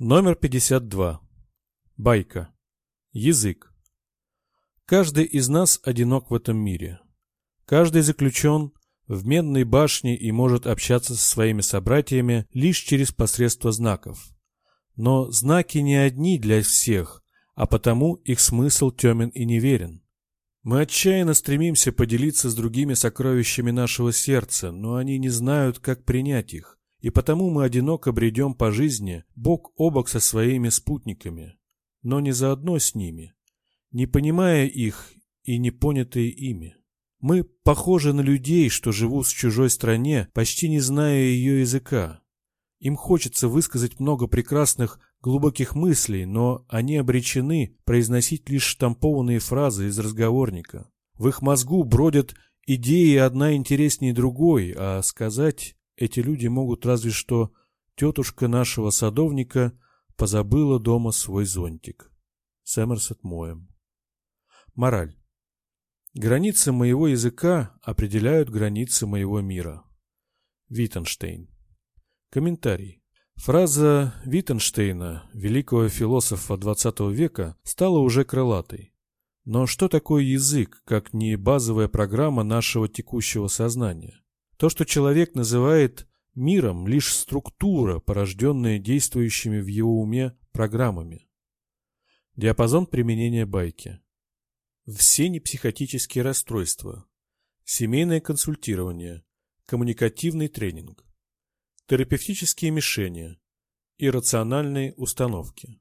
Номер 52. Байка. Язык. Каждый из нас одинок в этом мире. Каждый заключен в медной башне и может общаться со своими собратьями лишь через посредство знаков. Но знаки не одни для всех, а потому их смысл темен и неверен. Мы отчаянно стремимся поделиться с другими сокровищами нашего сердца, но они не знают, как принять их, и потому мы одиноко бредем по жизни бок о бок со своими спутниками, но не заодно с ними, не понимая их и не понятые ими. Мы похожи на людей, что живут в чужой стране, почти не зная ее языка. Им хочется высказать много прекрасных, глубоких мыслей, но они обречены произносить лишь штампованные фразы из разговорника. В их мозгу бродят идеи одна интереснее другой, а сказать эти люди могут разве что «тетушка нашего садовника позабыла дома свой зонтик». Сэмерсет Моем. Мораль. Границы моего языка определяют границы моего мира. Виттенштейн. Комментарий. Фраза Виттенштейна, великого философа XX века, стала уже крылатой. Но что такое язык, как не базовая программа нашего текущего сознания? То, что человек называет миром, лишь структура, порожденная действующими в его уме программами. Диапазон применения байки. Все непсихотические расстройства, семейное консультирование, коммуникативный тренинг, терапевтические мишени, иррациональные установки.